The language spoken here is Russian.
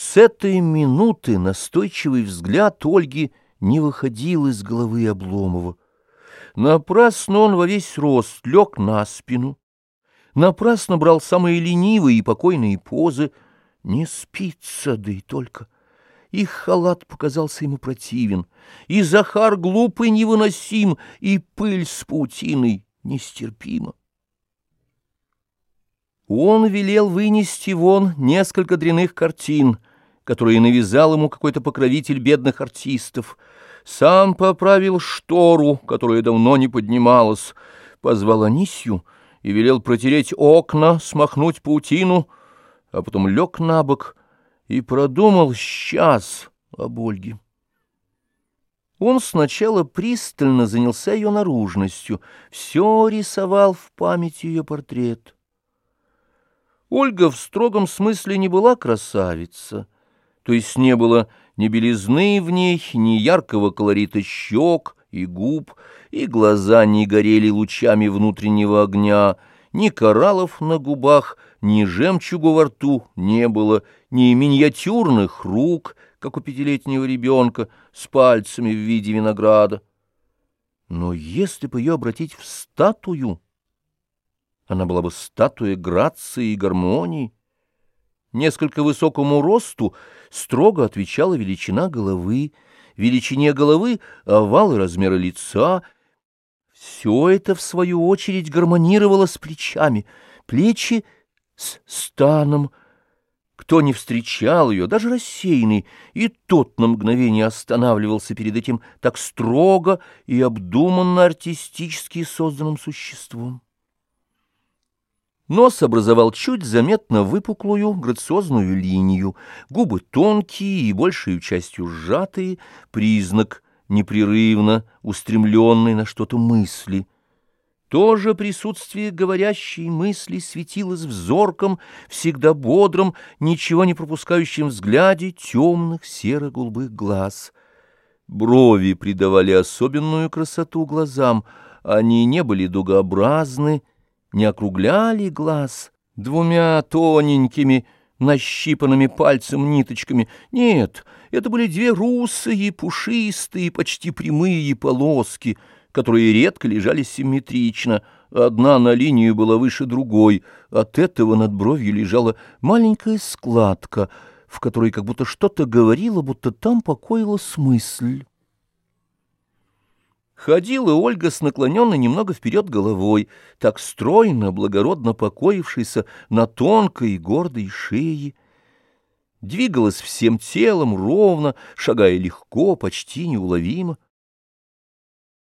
С этой минуты настойчивый взгляд Ольги не выходил из головы Обломова. Напрасно он во весь рост лег на спину, напрасно брал самые ленивые и покойные позы. Не спится, да и только. И халат показался ему противен, и Захар глупый невыносим, и пыль с паутиной нестерпима. Он велел вынести вон несколько дряных картин, которые навязал ему какой-то покровитель бедных артистов. Сам поправил штору, которая давно не поднималась, позвал Анисью и велел протереть окна, смахнуть паутину, а потом лег на бок и продумал сейчас об Ольге. Он сначала пристально занялся ее наружностью, все рисовал в памяти ее портрет. Ольга в строгом смысле не была красавица, то есть не было ни белизны в ней, ни яркого колорита щек и губ, и глаза не горели лучами внутреннего огня, ни кораллов на губах, ни жемчугу во рту не было, ни миниатюрных рук, как у пятилетнего ребенка, с пальцами в виде винограда. Но если бы ее обратить в статую она была бы статуя грации и гармонии. Несколько высокому росту строго отвечала величина головы, величине головы — овал и размеры лица. Все это, в свою очередь, гармонировало с плечами, плечи с станом. Кто не встречал ее, даже рассеянный, и тот на мгновение останавливался перед этим так строго и обдуманно артистически созданным существом. Нос образовал чуть заметно выпуклую, грациозную линию, губы тонкие и большей частью сжатые, признак непрерывно устремленной на что-то мысли. Тоже присутствие говорящей мысли светилось в зорком, всегда бодром, ничего не пропускающем взгляде темных серо-голубых глаз. Брови придавали особенную красоту глазам, они не были дугообразны, не округляли глаз двумя тоненькими, нащипанными пальцем ниточками. Нет, это были две русые, пушистые, почти прямые полоски, которые редко лежали симметрично. Одна на линию была выше другой. От этого над бровью лежала маленькая складка, в которой как будто что-то говорило, будто там покоилась мысль. Ходила Ольга с наклоненной немного вперед головой, так стройно, благородно покоившейся на тонкой и гордой шее. Двигалась всем телом ровно, шагая легко, почти неуловимо.